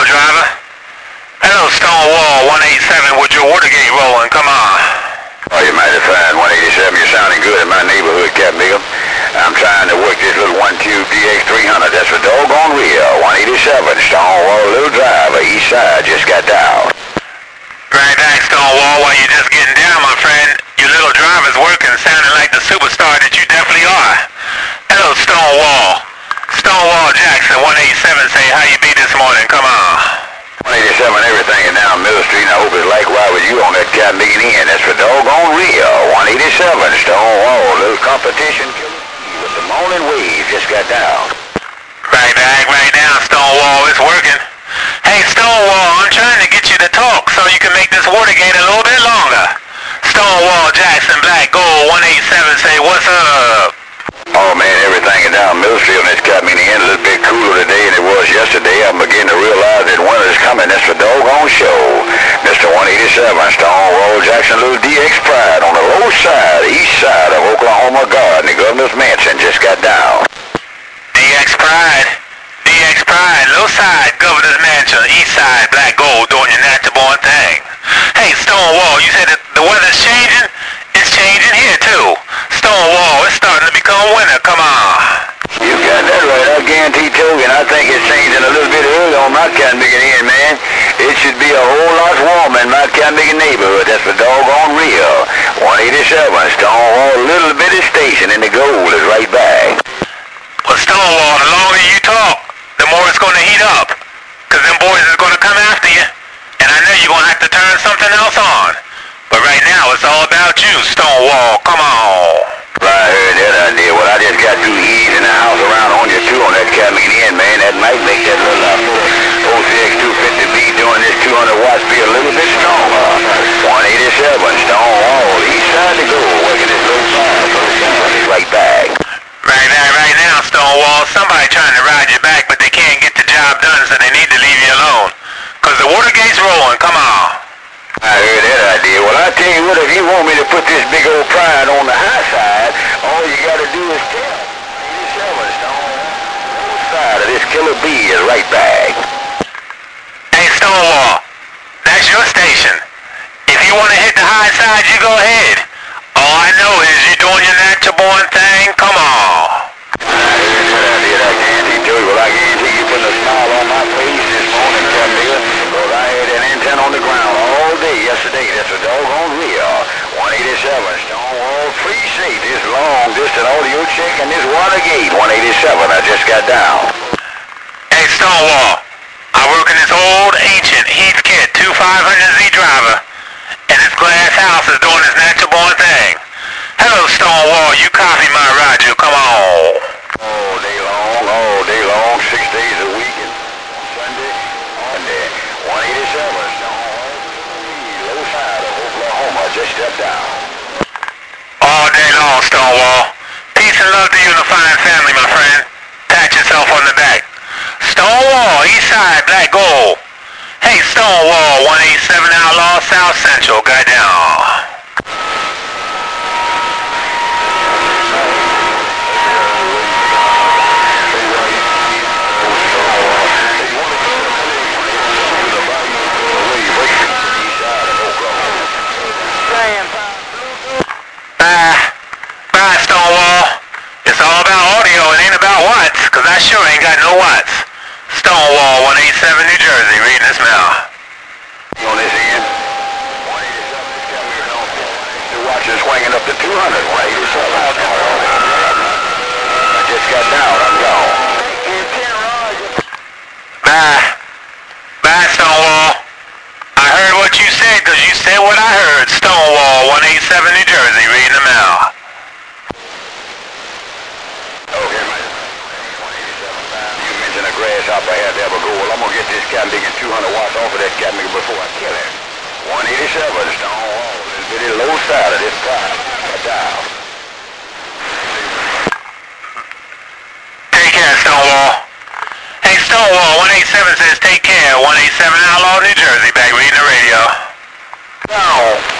little driver. Hello, Stonewall 187 with your Watergate rolling. Come on. Oh, you mighty fine. 187, you're sounding good in my neighborhood, Captain Bigham. I'm trying to work this little 1 Cube DX300. That's for doggone real. 187, Stonewall, little driver, east side, just got down. Right back, Stonewall, while you're just getting down, my friend. Your little driver's working, sounding like the superstar that you definitely are. Hello, Stonewall. Jackson 187 say how you be this morning. Come on. 187, everything is down Middle Street, and I hope it's likewise with you on that Captain Bigham end. That's for doggone real. 187, Stonewall, little competition with the morning wave just got down. Right back, right now, Stonewall. It's working. Hey, Stonewall, I'm trying to get you to talk so you can make this Watergate a little bit longer. Stonewall Jackson Black Gold 187 say what's up? Oh man, everything is down Middle Street on this got me in the end a little bit cooler today than it was yesterday. I'm beginning to realize that winter's coming. That's for doggone show. Mr. 187, Stonewall Jackson, little DX Pride on the low side, east Oh, side of god. The governor's mansion just got down. DX Pride. DX Pride, low side, Governor's Mansion, east side, black gold, doing your natural born thing. Hey, Stonewall, you said that the weather's changing? It's changing here, too. Stonewall, it's starting to become winter. Come on. You got that right. I guarantee Togan. I think it's changing a little bit early on my Canbigan end, man. It should be a whole lot warmer in my Canbigan neighborhood. That's for doggone real. 187, Stonewall, little bitty station, and the gold is right back. Well, Stonewall, the longer you talk, the more it's going to heat up. Because them boys is going to come after you. And I know you're going to have to turn something else on. But right now, it's all about you, Stonewall. Come on. I heard that idea. Well, I just got two E's in the house around on you, too, on that Canbigan end, man. That might make that little uh, OCX 250B doing this 200 watts be a little bit stronger. 187, Stonewall, east side to go, working this little fire. Right back. Right now, right now, Stonewall, somebody trying to ride you back, but they can't get the job done, so they need to leave you alone. Because the Watergate's rolling. Come on. I heard that idea. Well, I tell you what, if you want me to put this big old pride on the high side, all you got to do is tell. 87 Stonewall. Both side of this killer bee is right back. Hey, Stonewall, that's your station. If you want to hit the high side, you go ahead. All I know is you're doing your natural born thing. Come on. I heard that idea. I guarantee you. Well, I guarantee you putting a smile on my face this morning, Camilla, because I had an antenna on the ground all day yesterday. That's a doggone real. 187 Stonewall Free Safe. This distance audio check and this Watergate. 187. I just got down. Hey, Stonewall, I work in this old, ancient Heathkit 2500Z driver, and this glass house is doing its natural born thing. Hello, Stonewall, you copy my Roger. Come on. All day long, all day long, six days a week, and Sunday, Monday. 187 Stonewall Free, low side of Oklahoma. Just stepped down. All day long, Stonewall. Peace and love to you and the fine family, my friend. Pat yourself on the back. Stonewall, Black Gold. Hey, Stonewall, 187 Outlaw, South Central, goddamn. Bye. Bye, Stonewall. It's all about audio. It ain't about watts, 'cause I sure ain't got no watts. Stonewall, 187 New Jersey, reading this mail. on this end. 187 is here on. The watch is swinging up to 200. 187. I just got down. I'm gone. Bye. Bye, Stonewall. I heard what you said, 'cause you said what I heard. Stonewall, 187 New Jersey, reading the mail. Okay, man. 187 pounds. You mentioned a grasshopper had to have a goal. I'm gonna get this cat making 200 watts off of that cat maker before I kill him. 187 Stonewall. Little bitty low side of this car. Down. Take care, Stonewall. Hey, Stonewall, 187 says take care. 187 Outlaw, New Jersey, back reading the radio. Now,